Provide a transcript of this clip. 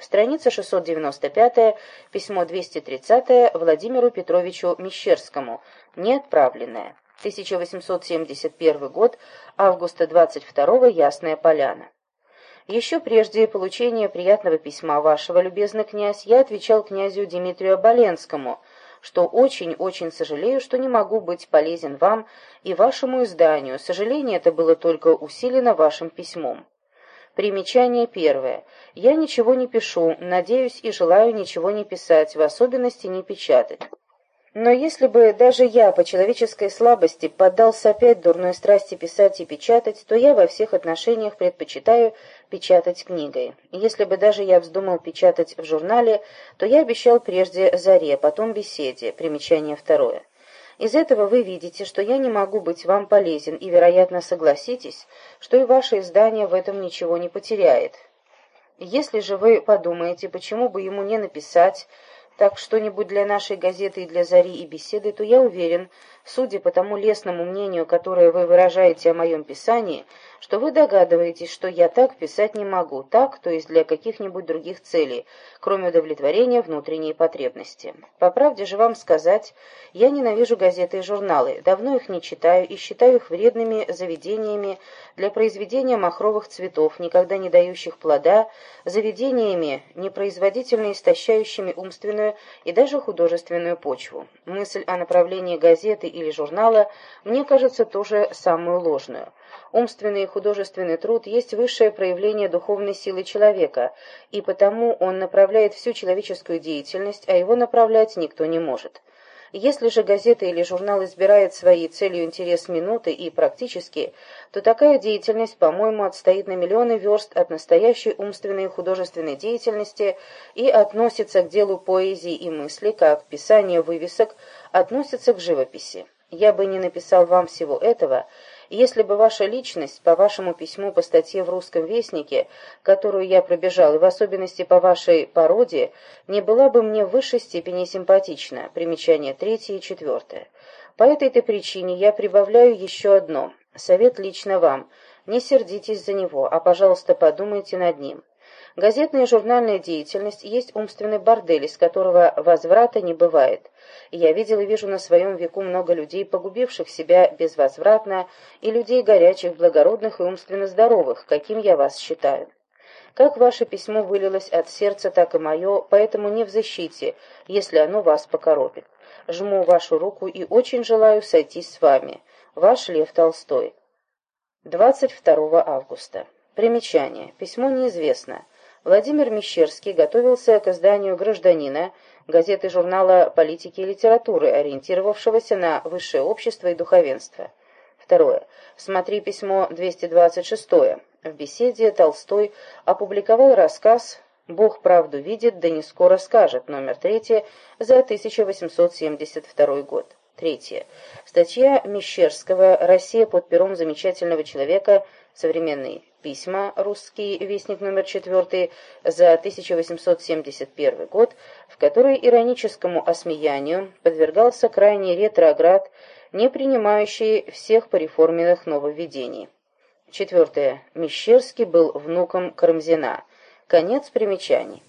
Страница 695, письмо 230 Владимиру Петровичу Мещерскому, не отправленное. 1871 год, августа 22 Ясная Поляна. Еще прежде получения приятного письма вашего, любезный князь, я отвечал князю Дмитрию Оболенскому, что очень-очень сожалею, что не могу быть полезен вам и вашему изданию. Сожаление это было только усилено вашим письмом. Примечание первое. Я ничего не пишу, надеюсь и желаю ничего не писать, в особенности не печатать. Но если бы даже я по человеческой слабости поддался опять дурной страсти писать и печатать, то я во всех отношениях предпочитаю печатать книгой. Если бы даже я вздумал печатать в журнале, то я обещал прежде «Заре», потом «Беседе». Примечание второе. Из этого вы видите, что я не могу быть вам полезен, и, вероятно, согласитесь, что и ваше издание в этом ничего не потеряет. Если же вы подумаете, почему бы ему не написать так что-нибудь для нашей газеты и для «Зари» и беседы, то я уверен, судя по тому лестному мнению, которое вы выражаете о моем писании, что вы догадываетесь, что я так писать не могу, так, то есть для каких-нибудь других целей, кроме удовлетворения внутренней потребности. По правде же вам сказать, я ненавижу газеты и журналы, давно их не читаю и считаю их вредными заведениями для произведения махровых цветов, никогда не дающих плода, заведениями, непроизводительно истощающими умственную и даже художественную почву. Мысль о направлении газеты или журнала мне кажется тоже самую ложную. Умственный и художественный труд есть высшее проявление духовной силы человека, и потому он направляет всю человеческую деятельность, а его направлять никто не может. Если же газета или журнал избирает своей целью интерес минуты и практически, то такая деятельность, по-моему, отстоит на миллионы верст от настоящей умственной и художественной деятельности и относится к делу поэзии и мысли, как писание вывесок относится к живописи. Я бы не написал вам всего этого, если бы ваша личность, по вашему письму по статье в «Русском вестнике», которую я пробежал, и в особенности по вашей пародии, не была бы мне в высшей степени симпатична. Примечание третье и четвертое. По этой-то причине я прибавляю еще одно. Совет лично вам. Не сердитесь за него, а, пожалуйста, подумайте над ним. Газетная и журнальная деятельность есть умственный бордель, из которого возврата не бывает. Я видел и вижу на своем веку много людей, погубивших себя безвозвратно, и людей горячих, благородных и умственно здоровых, каким я вас считаю. Как ваше письмо вылилось от сердца, так и мое, поэтому не в защите, если оно вас покоробит. Жму вашу руку и очень желаю сойтись с вами. Ваш Лев Толстой. 22 августа. Примечание. Письмо неизвестно. Владимир Мещерский готовился к изданию «Гражданина», газеты журнала «Политики и литературы», ориентировавшегося на высшее общество и духовенство. Второе. Смотри письмо 226. В беседе Толстой опубликовал рассказ «Бог правду видит, да не скоро скажет», номер 3, за 1872 год. Третье. Статья Мещерского «Россия под пером замечательного человека. Современный Письма, русский вестник номер 4 за 1871 год, в которой ироническому осмеянию подвергался крайний ретроград, не принимающий всех пореформенных нововведений. Четвертое. Мещерский был внуком Карамзина. Конец примечаний.